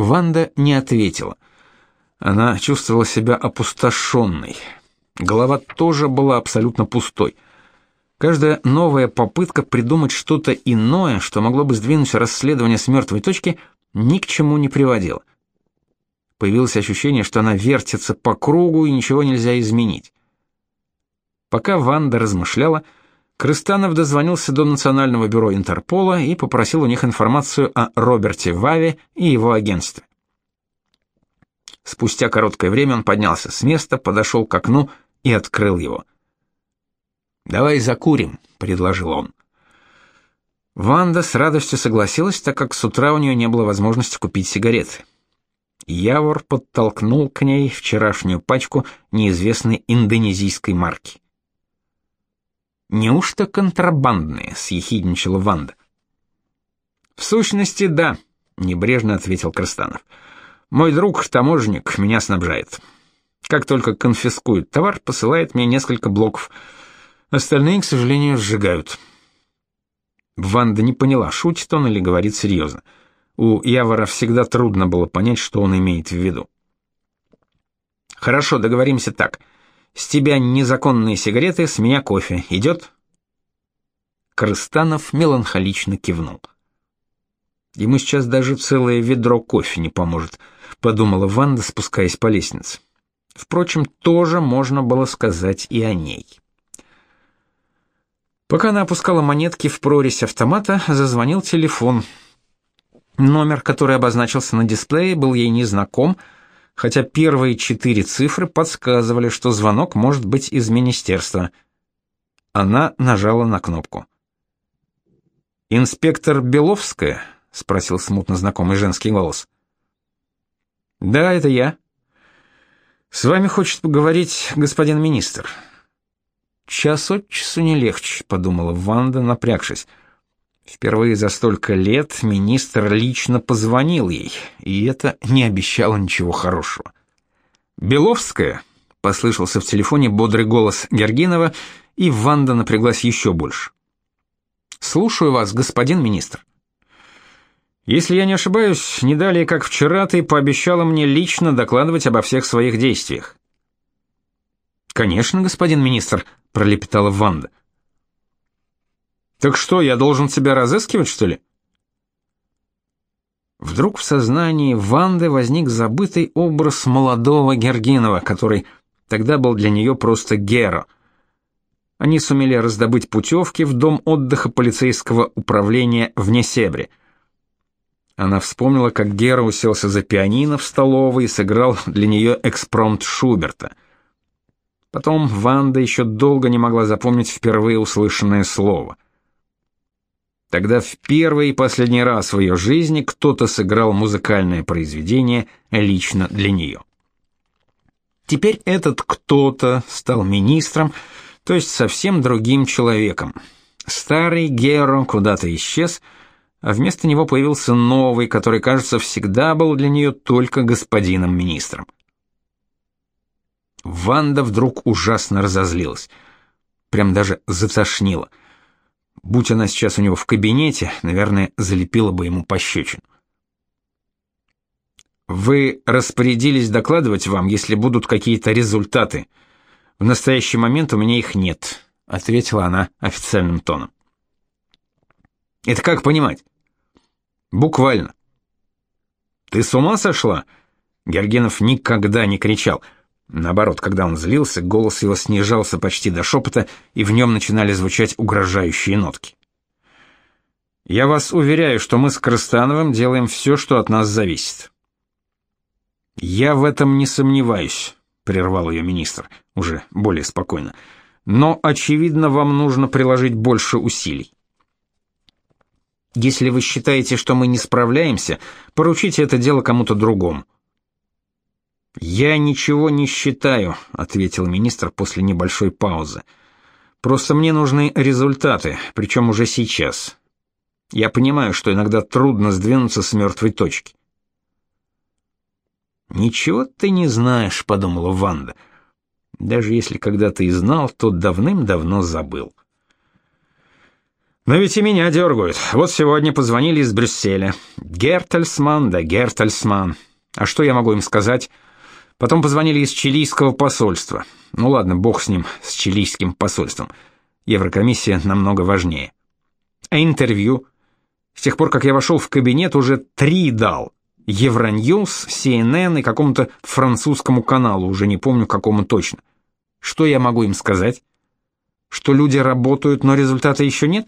Ванда не ответила. Она чувствовала себя опустошенной. Голова тоже была абсолютно пустой. Каждая новая попытка придумать что-то иное, что могло бы сдвинуть расследование с мертвой точки, ни к чему не приводило. Появилось ощущение, что она вертится по кругу и ничего нельзя изменить. Пока Ванда размышляла, Крыстанов дозвонился до Национального бюро Интерпола и попросил у них информацию о Роберте Ваве и его агентстве. Спустя короткое время он поднялся с места, подошел к окну и открыл его. «Давай закурим», — предложил он. Ванда с радостью согласилась, так как с утра у нее не было возможности купить сигареты. Явор подтолкнул к ней вчерашнюю пачку неизвестной индонезийской марки. «Неужто контрабандные?» — съехидничала Ванда. «В сущности, да», — небрежно ответил Крастанов. «Мой друг, таможенник, меня снабжает. Как только конфискует товар, посылает мне несколько блоков. Остальные, к сожалению, сжигают». Ванда не поняла, шутит он или говорит серьезно. У Явора всегда трудно было понять, что он имеет в виду. «Хорошо, договоримся так. С тебя незаконные сигареты, с меня кофе. Идет?» Крыстанов меланхолично кивнул. «Ему сейчас даже целое ведро кофе не поможет», — подумала Ванда, спускаясь по лестнице. Впрочем, тоже можно было сказать и о ней. Пока она опускала монетки в прорезь автомата, зазвонил телефон. Номер, который обозначился на дисплее, был ей незнаком, хотя первые четыре цифры подсказывали, что звонок может быть из министерства. Она нажала на кнопку. «Инспектор Беловская?» — спросил смутно знакомый женский голос. «Да, это я. С вами хочет поговорить господин министр». Час от часу не легче, подумала Ванда, напрягшись. Впервые за столько лет министр лично позвонил ей, и это не обещало ничего хорошего. Беловская послышался в телефоне бодрый голос Гергинова, и Ванда напряглась еще больше. Слушаю вас, господин министр. Если я не ошибаюсь, не далее как вчера ты пообещала мне лично докладывать обо всех своих действиях. Конечно, господин министр, пролепетала Ванда. Так что, я должен тебя разыскивать, что ли? Вдруг в сознании Ванды возник забытый образ молодого Гергинова, который тогда был для нее просто Геро. Они сумели раздобыть путевки в дом отдыха полицейского управления в Несебре. Она вспомнила, как Гера уселся за пианино в столовой и сыграл для нее экспромт Шуберта — Потом Ванда еще долго не могла запомнить впервые услышанное слово. Тогда в первый и последний раз в ее жизни кто-то сыграл музыкальное произведение лично для нее. Теперь этот кто-то стал министром, то есть совсем другим человеком. Старый Геро куда-то исчез, а вместо него появился новый, который, кажется, всегда был для нее только господином министром. Ванда вдруг ужасно разозлилась. Прям даже затошнила. Будь она сейчас у него в кабинете, наверное, залепила бы ему пощечину. Вы распорядились докладывать вам, если будут какие-то результаты. В настоящий момент у меня их нет, ответила она официальным тоном. Это как понимать? Буквально. Ты с ума сошла? Гергенов никогда не кричал. Наоборот, когда он злился, голос его снижался почти до шепота, и в нем начинали звучать угрожающие нотки. «Я вас уверяю, что мы с Крыстановым делаем все, что от нас зависит». «Я в этом не сомневаюсь», — прервал ее министр, уже более спокойно. «Но, очевидно, вам нужно приложить больше усилий. Если вы считаете, что мы не справляемся, поручите это дело кому-то другому. Я ничего не считаю, ответил министр после небольшой паузы. Просто мне нужны результаты, причем уже сейчас. Я понимаю, что иногда трудно сдвинуться с мертвой точки. Ничего ты не знаешь, подумала Ванда. Даже если когда-то и знал, то давным-давно забыл. Но ведь и меня дергают. Вот сегодня позвонили из Брюсселя. Гертельсман да Гертельсман. А что я могу им сказать? Потом позвонили из чилийского посольства. Ну ладно, бог с ним, с чилийским посольством. Еврокомиссия намного важнее. А интервью? С тех пор, как я вошел в кабинет, уже три дал. Евроньюз, CNN и какому-то французскому каналу, уже не помню какому точно. Что я могу им сказать? Что люди работают, но результата еще нет?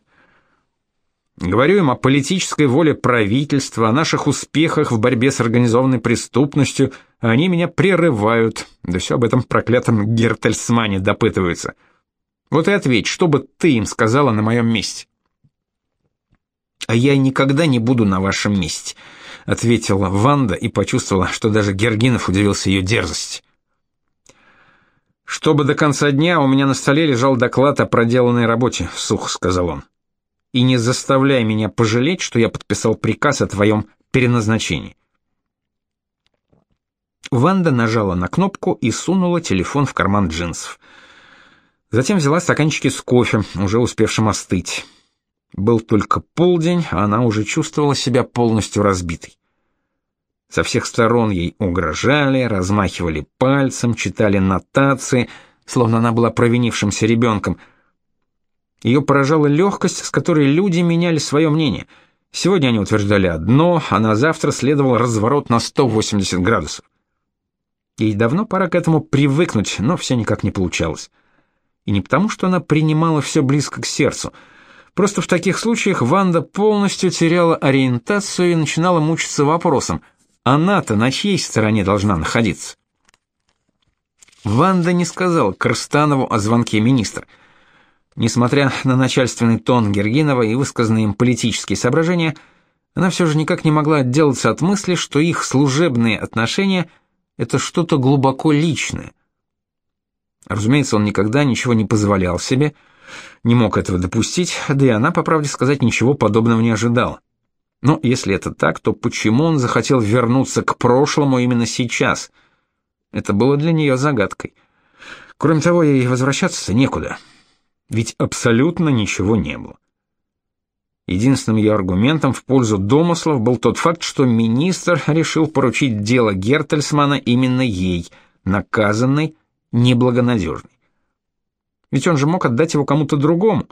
Говорю им о политической воле правительства, о наших успехах в борьбе с организованной преступностью, они меня прерывают. Да все об этом проклятом Гертельсмане допытываются. Вот и ответь, что бы ты им сказала на моем месте? А я никогда не буду на вашем месте, ответила Ванда и почувствовала, что даже Гергинов удивился ее дерзости. Чтобы до конца дня у меня на столе лежал доклад о проделанной работе, сухо сказал он и не заставляй меня пожалеть, что я подписал приказ о твоем переназначении. Ванда нажала на кнопку и сунула телефон в карман джинсов. Затем взяла стаканчики с кофе, уже успевшим остыть. Был только полдень, а она уже чувствовала себя полностью разбитой. Со всех сторон ей угрожали, размахивали пальцем, читали нотации, словно она была провинившимся ребенком — ее поражала легкость, с которой люди меняли свое мнение. Сегодня они утверждали одно, а на завтра следовал разворот на 180 градусов. Ей давно пора к этому привыкнуть, но все никак не получалось. И не потому, что она принимала все близко к сердцу. Просто в таких случаях Ванда полностью теряла ориентацию и начинала мучиться вопросом, она-то на чьей стороне должна находиться? Ванда не сказала Крстанову о звонке министра – Несмотря на начальственный тон Гергинова и высказанные им политические соображения, она все же никак не могла отделаться от мысли, что их служебные отношения — это что-то глубоко личное. Разумеется, он никогда ничего не позволял себе, не мог этого допустить, да и она, по правде сказать, ничего подобного не ожидала. Но если это так, то почему он захотел вернуться к прошлому именно сейчас? Это было для нее загадкой. Кроме того, ей возвращаться некуда ведь абсолютно ничего не было. Единственным ее аргументом в пользу домыслов был тот факт, что министр решил поручить дело Гертельсмана именно ей, наказанной, неблагонадежной. Ведь он же мог отдать его кому-то другому.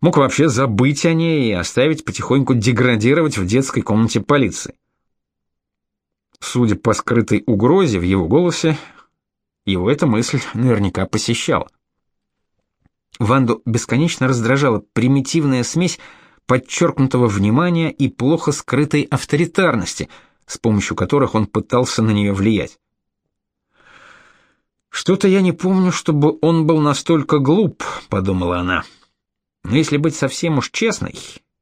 Мог вообще забыть о ней и оставить потихоньку деградировать в детской комнате полиции. Судя по скрытой угрозе в его голосе, его эта мысль наверняка посещала. Ванду бесконечно раздражала примитивная смесь подчеркнутого внимания и плохо скрытой авторитарности, с помощью которых он пытался на нее влиять. Что-то я не помню, чтобы он был настолько глуп, подумала она. Но если быть совсем уж честной,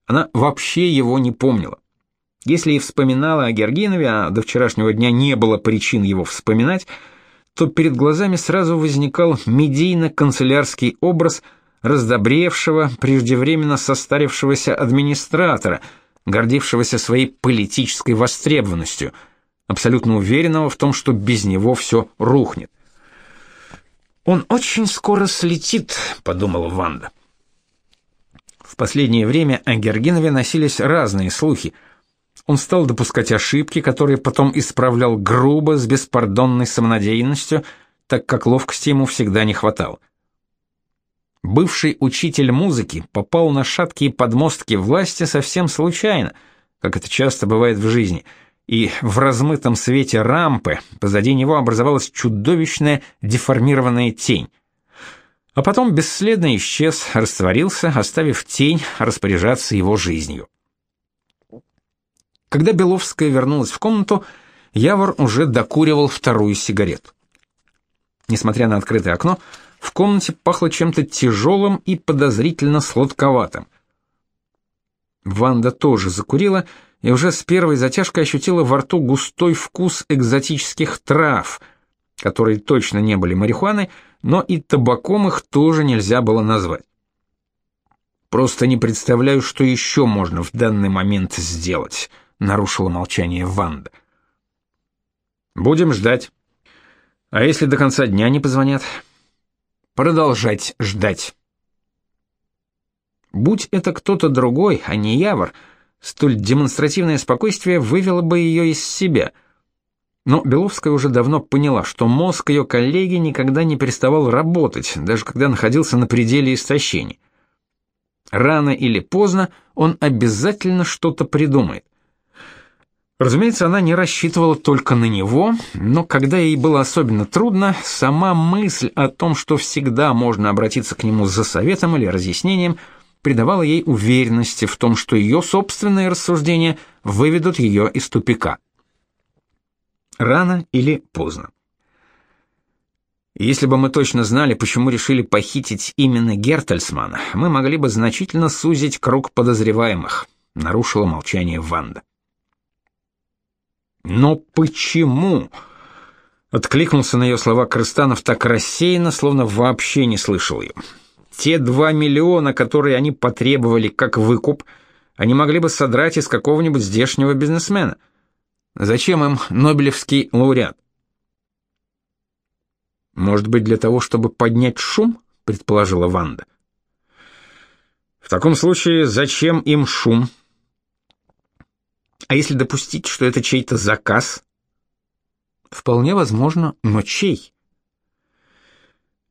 она вообще его не помнила. Если и вспоминала о Гергинове, а до вчерашнего дня не было причин его вспоминать, то перед глазами сразу возникал медийно-канцелярский образ раздобревшего, преждевременно состарившегося администратора, гордившегося своей политической востребованностью, абсолютно уверенного в том, что без него все рухнет. «Он очень скоро слетит», — подумала Ванда. В последнее время о Гергинове носились разные слухи — он стал допускать ошибки, которые потом исправлял грубо, с беспардонной самонадеянностью, так как ловкости ему всегда не хватало. Бывший учитель музыки попал на шаткие подмостки власти совсем случайно, как это часто бывает в жизни, и в размытом свете рампы позади него образовалась чудовищная деформированная тень. А потом бесследно исчез, растворился, оставив тень распоряжаться его жизнью. Когда Беловская вернулась в комнату, Явор уже докуривал вторую сигарету. Несмотря на открытое окно, в комнате пахло чем-то тяжелым и подозрительно сладковатым. Ванда тоже закурила и уже с первой затяжкой ощутила во рту густой вкус экзотических трав, которые точно не были марихуаной, но и табаком их тоже нельзя было назвать. Просто не представляю, что еще можно в данный момент сделать нарушила молчание Ванда. Будем ждать. А если до конца дня не позвонят? Продолжать ждать. Будь это кто-то другой, а не Явор, столь демонстративное спокойствие вывело бы ее из себя. Но Беловская уже давно поняла, что мозг ее коллеги никогда не переставал работать, даже когда находился на пределе истощения. Рано или поздно он обязательно что-то придумает. Разумеется, она не рассчитывала только на него, но когда ей было особенно трудно, сама мысль о том, что всегда можно обратиться к нему за советом или разъяснением, придавала ей уверенности в том, что ее собственные рассуждения выведут ее из тупика. Рано или поздно. Если бы мы точно знали, почему решили похитить именно Гертельсмана, мы могли бы значительно сузить круг подозреваемых, нарушила молчание Ванда. Но почему? Откликнулся на ее слова Крыстанов так рассеянно, словно вообще не слышал ее. Те два миллиона, которые они потребовали как выкуп, они могли бы содрать из какого-нибудь здешнего бизнесмена. Зачем им Нобелевский лауреат? Может быть, для того, чтобы поднять шум, предположила Ванда. В таком случае, зачем им шум? А если допустить, что это чей-то заказ? Вполне возможно, но чей?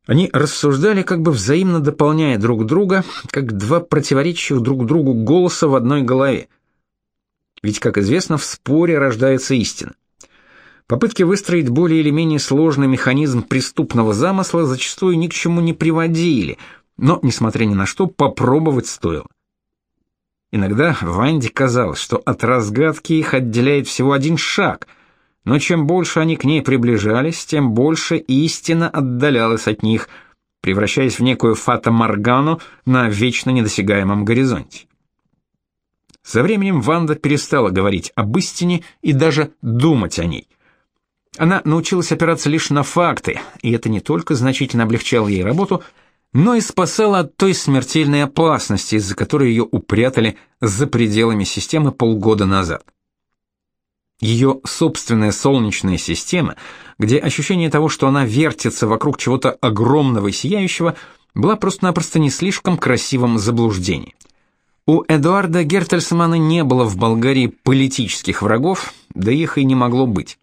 Они рассуждали, как бы взаимно дополняя друг друга, как два противоречащих друг другу голоса в одной голове. Ведь, как известно, в споре рождается истина. Попытки выстроить более или менее сложный механизм преступного замысла зачастую ни к чему не приводили, но, несмотря ни на что, попробовать стоило. Иногда Ванде казалось, что от разгадки их отделяет всего один шаг, но чем больше они к ней приближались, тем больше истина отдалялась от них, превращаясь в некую фата-моргану на вечно недосягаемом горизонте. Со временем Ванда перестала говорить об истине и даже думать о ней. Она научилась опираться лишь на факты, и это не только значительно облегчало ей работу, но и спасала от той смертельной опасности, из-за которой ее упрятали за пределами системы полгода назад. Ее собственная солнечная система, где ощущение того, что она вертится вокруг чего-то огромного и сияющего, была просто-напросто не слишком красивым заблуждением. У Эдуарда Гертельсмана не было в Болгарии политических врагов, да их и не могло быть.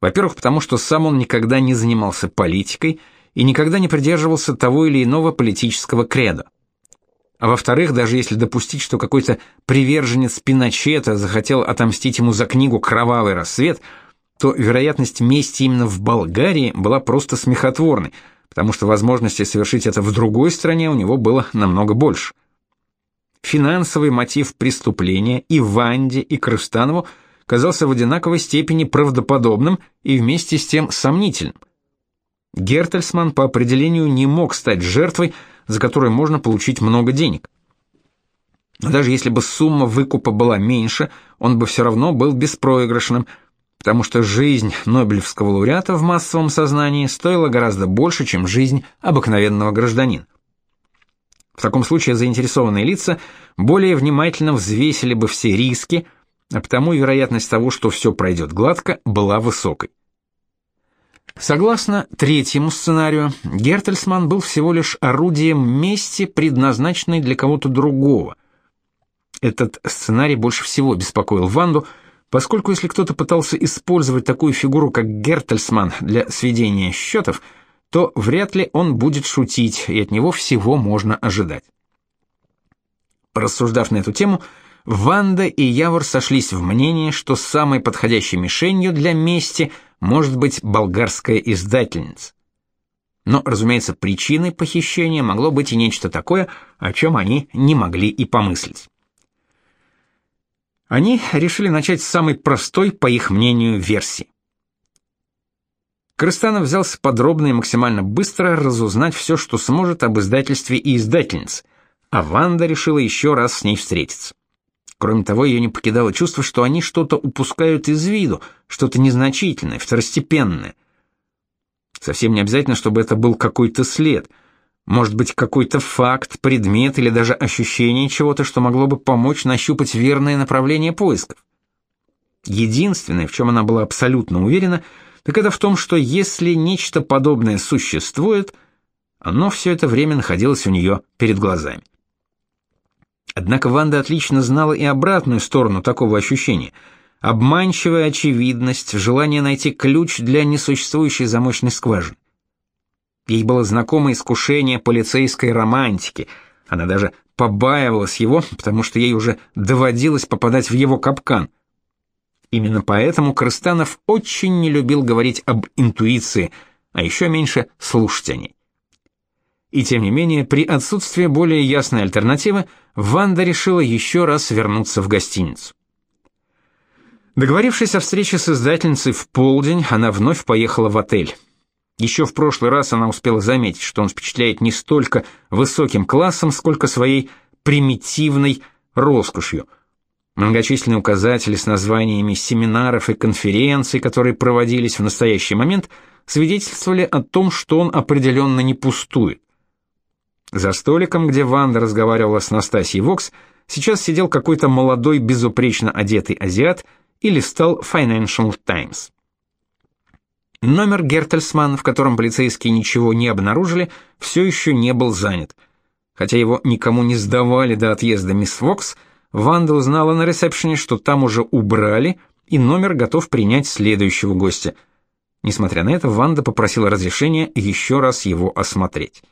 Во-первых, потому что сам он никогда не занимался политикой и никогда не придерживался того или иного политического кредо. А во-вторых, даже если допустить, что какой-то приверженец Пиночета захотел отомстить ему за книгу «Кровавый рассвет», то вероятность мести именно в Болгарии была просто смехотворной, потому что возможности совершить это в другой стране у него было намного больше. Финансовый мотив преступления и Ванде, и Крыстанову казался в одинаковой степени правдоподобным и вместе с тем сомнительным. Гертельсман по определению не мог стать жертвой, за которую можно получить много денег. Но даже если бы сумма выкупа была меньше, он бы все равно был беспроигрышным, потому что жизнь Нобелевского лауреата в массовом сознании стоила гораздо больше, чем жизнь обыкновенного гражданина. В таком случае заинтересованные лица более внимательно взвесили бы все риски, а потому вероятность того, что все пройдет гладко, была высокой. Согласно третьему сценарию, Гертельсман был всего лишь орудием мести, предназначенной для кого-то другого. Этот сценарий больше всего беспокоил Ванду, поскольку если кто-то пытался использовать такую фигуру, как Гертельсман, для сведения счетов, то вряд ли он будет шутить, и от него всего можно ожидать. Рассуждав на эту тему, Ванда и Явор сошлись в мнении, что самой подходящей мишенью для мести – может быть болгарская издательница. Но, разумеется, причиной похищения могло быть и нечто такое, о чем они не могли и помыслить. Они решили начать с самой простой, по их мнению, версии. Крыстанов взялся подробно и максимально быстро разузнать все, что сможет об издательстве и издательнице, а Ванда решила еще раз с ней встретиться. Кроме того, ее не покидало чувство, что они что-то упускают из виду, что-то незначительное, второстепенное. Совсем не обязательно, чтобы это был какой-то след. Может быть, какой-то факт, предмет или даже ощущение чего-то, что могло бы помочь нащупать верное направление поисков. Единственное, в чем она была абсолютно уверена, так это в том, что если нечто подобное существует, оно все это время находилось у нее перед глазами. Однако Ванда отлично знала и обратную сторону такого ощущения — обманчивая очевидность, желание найти ключ для несуществующей замочной скважины. Ей было знакомо искушение полицейской романтики. Она даже побаивалась его, потому что ей уже доводилось попадать в его капкан. Именно поэтому Крыстанов очень не любил говорить об интуиции, а еще меньше слушать о ней. И тем не менее, при отсутствии более ясной альтернативы, Ванда решила еще раз вернуться в гостиницу. Договорившись о встрече с издательницей в полдень, она вновь поехала в отель. Еще в прошлый раз она успела заметить, что он впечатляет не столько высоким классом, сколько своей примитивной роскошью. Многочисленные указатели с названиями семинаров и конференций, которые проводились в настоящий момент, свидетельствовали о том, что он определенно не пустует. За столиком, где Ванда разговаривала с Настасьей Вокс, сейчас сидел какой-то молодой безупречно одетый азиат и листал Financial Times. Номер Гертельсман, в котором полицейские ничего не обнаружили, все еще не был занят. Хотя его никому не сдавали до отъезда мисс Вокс, Ванда узнала на ресепшене, что там уже убрали, и номер готов принять следующего гостя. Несмотря на это, Ванда попросила разрешения еще раз его осмотреть.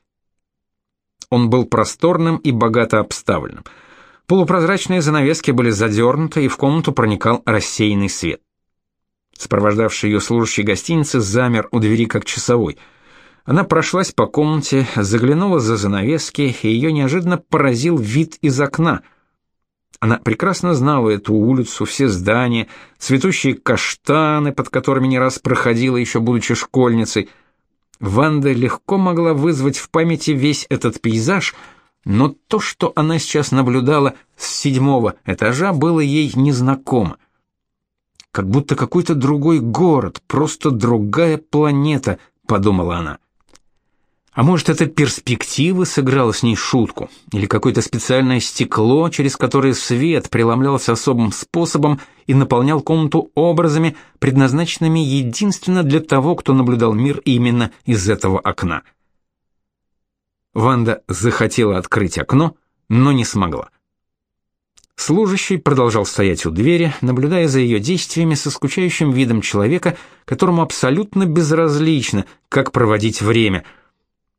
Он был просторным и богато обставленным. Полупрозрачные занавески были задернуты, и в комнату проникал рассеянный свет. Сопровождавший ее служащий гостиницы замер у двери как часовой. Она прошлась по комнате, заглянула за занавески, и ее неожиданно поразил вид из окна. Она прекрасно знала эту улицу, все здания, цветущие каштаны, под которыми не раз проходила еще будучи школьницей. Ванда легко могла вызвать в памяти весь этот пейзаж, но то, что она сейчас наблюдала с седьмого этажа, было ей незнакомо как будто какой-то другой город, просто другая планета, подумала она. А может, эта перспектива сыграла с ней шутку, или какое-то специальное стекло, через которое свет преломлялся особым способом и наполнял комнату образами, предназначенными единственно для того, кто наблюдал мир именно из этого окна. Ванда захотела открыть окно, но не смогла. Служащий продолжал стоять у двери, наблюдая за ее действиями со скучающим видом человека, которому абсолютно безразлично, как проводить время.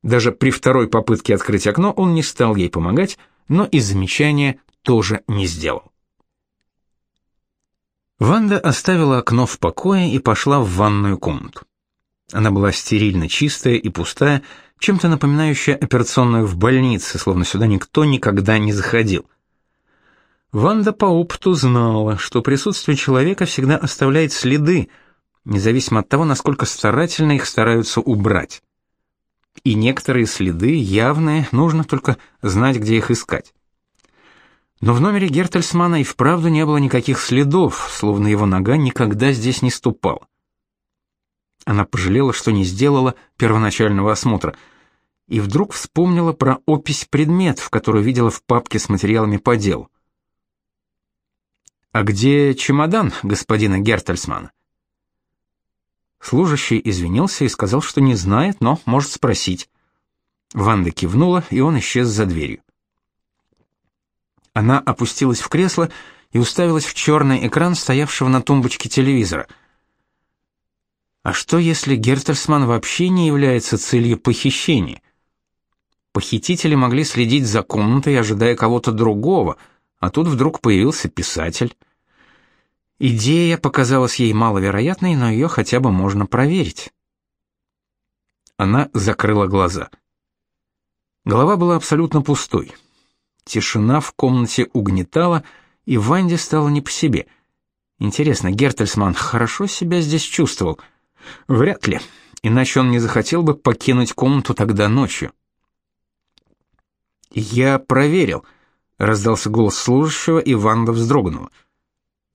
Даже при второй попытке открыть окно он не стал ей помогать, но и замечания тоже не сделал. Ванда оставила окно в покое и пошла в ванную комнату. Она была стерильно чистая и пустая, чем-то напоминающая операционную в больнице, словно сюда никто никогда не заходил. Ванда по опыту знала, что присутствие человека всегда оставляет следы, независимо от того, насколько старательно их стараются убрать. И некоторые следы явные, нужно только знать, где их искать. Но в номере Гертельсмана и вправду не было никаких следов, словно его нога никогда здесь не ступала. Она пожалела, что не сделала первоначального осмотра, и вдруг вспомнила про опись предметов, которую видела в папке с материалами по делу. А где чемодан господина Гертельсмана? Служащий извинился и сказал, что не знает, но может спросить. Ванда кивнула, и он исчез за дверью. Она опустилась в кресло и уставилась в черный экран стоявшего на тумбочке телевизора. А что если Гертельсман вообще не является целью похищения? Похитители могли следить за комнатой, ожидая кого-то другого — а тут вдруг появился писатель. Идея показалась ей маловероятной, но ее хотя бы можно проверить. Она закрыла глаза. Голова была абсолютно пустой. Тишина в комнате угнетала, и Ванде стало не по себе. Интересно, Гертельсман хорошо себя здесь чувствовал? Вряд ли, иначе он не захотел бы покинуть комнату тогда ночью. Я проверил — раздался голос служащего, и Ванда вздрогнула.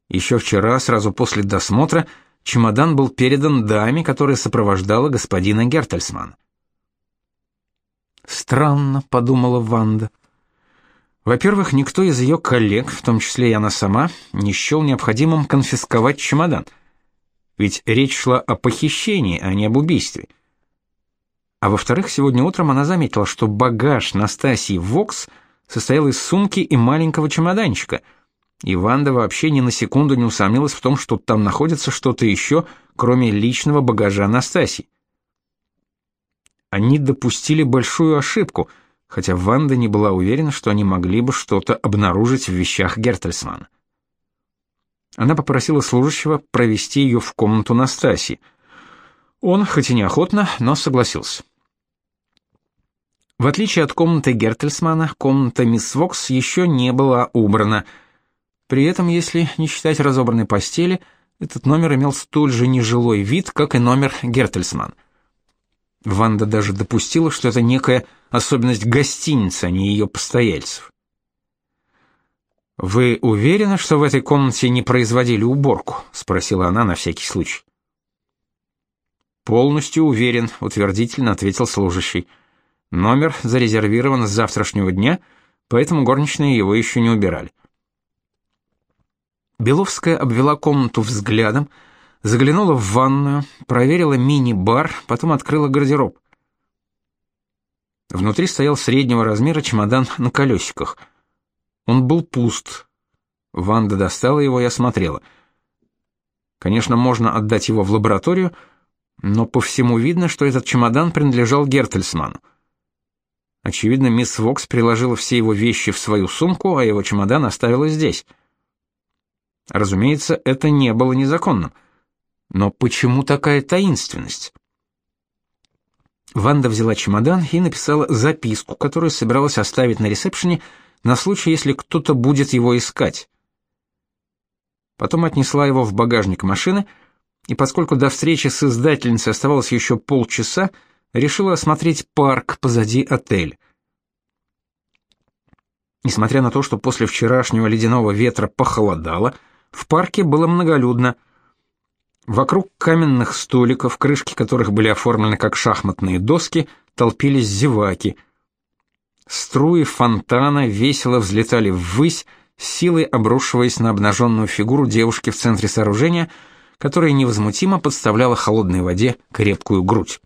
Еще вчера, сразу после досмотра, чемодан был передан даме, которая сопровождала господина Гертельсмана. Странно, подумала Ванда. Во-первых, никто из ее коллег, в том числе и она сама, не счел необходимым конфисковать чемодан. Ведь речь шла о похищении, а не об убийстве. А во-вторых, сегодня утром она заметила, что багаж Настасьи Вокс – состоял из сумки и маленького чемоданчика, и Ванда вообще ни на секунду не усомнилась в том, что там находится что-то еще, кроме личного багажа Анастасии. Они допустили большую ошибку, хотя Ванда не была уверена, что они могли бы что-то обнаружить в вещах Гертельсмана. Она попросила служащего провести ее в комнату Настасьи. Он, хоть и неохотно, но согласился. В отличие от комнаты Гертельсмана, комната мисс Вокс еще не была убрана. При этом, если не считать разобранной постели, этот номер имел столь же нежилой вид, как и номер Гертельсман. Ванда даже допустила, что это некая особенность гостиницы, а не ее постояльцев. Вы уверены, что в этой комнате не производили уборку, спросила она на всякий случай. Полностью уверен, утвердительно ответил служащий. Номер зарезервирован с завтрашнего дня, поэтому горничные его еще не убирали. Беловская обвела комнату взглядом, заглянула в ванную, проверила мини-бар, потом открыла гардероб. Внутри стоял среднего размера чемодан на колесиках. Он был пуст. Ванда достала его и осмотрела. Конечно, можно отдать его в лабораторию, но по всему видно, что этот чемодан принадлежал Гертельсману. Очевидно, мисс Вокс приложила все его вещи в свою сумку, а его чемодан оставила здесь. Разумеется, это не было незаконным. Но почему такая таинственность? Ванда взяла чемодан и написала записку, которую собиралась оставить на ресепшене на случай, если кто-то будет его искать. Потом отнесла его в багажник машины, и поскольку до встречи с издательницей оставалось еще полчаса, решила осмотреть парк позади отеля. Несмотря на то, что после вчерашнего ледяного ветра похолодало, в парке было многолюдно. Вокруг каменных столиков, крышки которых были оформлены как шахматные доски, толпились зеваки. Струи фонтана весело взлетали ввысь, силой обрушиваясь на обнаженную фигуру девушки в центре сооружения, которая невозмутимо подставляла холодной воде крепкую грудь.